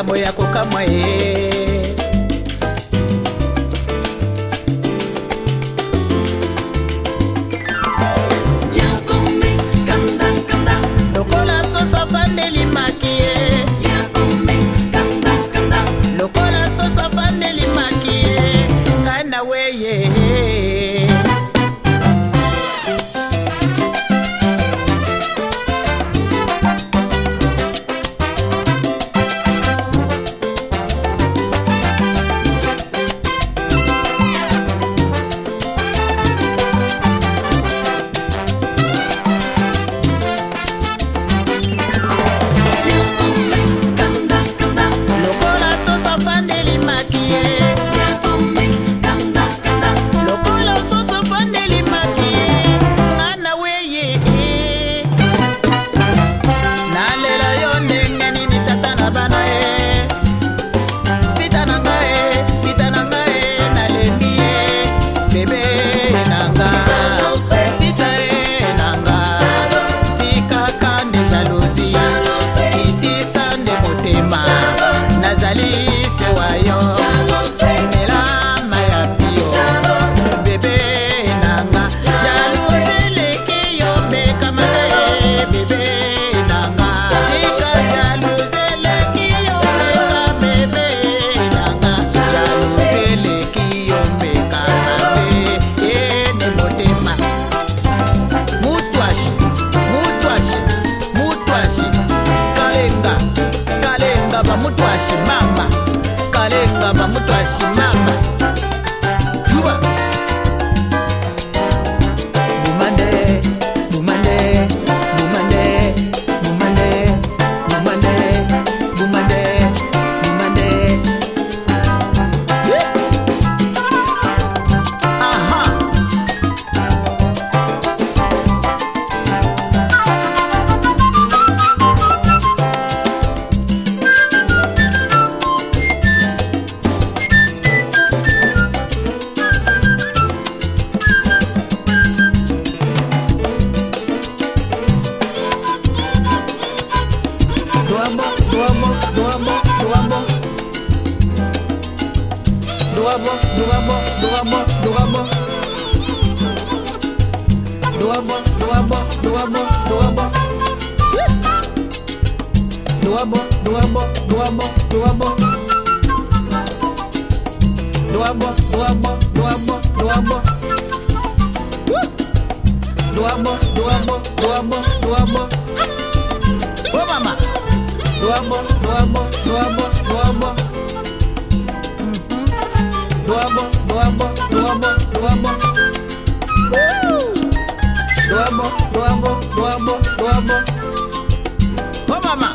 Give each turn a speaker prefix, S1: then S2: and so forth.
S1: likambo ya kokamwa ye 我是嘛 Duambo, duambo. Duambo, duambo, duambo, duambo. Duambo, duambo, duambo, duambo. Duambo, duambo, duambo, duambo. Duambo, duambo, duambo, duambo. Oh mama. Duambo, duambo. Mhm. Duambo, duambo, duambo, duambo. Woo! Duambo, duambo, duambo, duambo. Oh mama.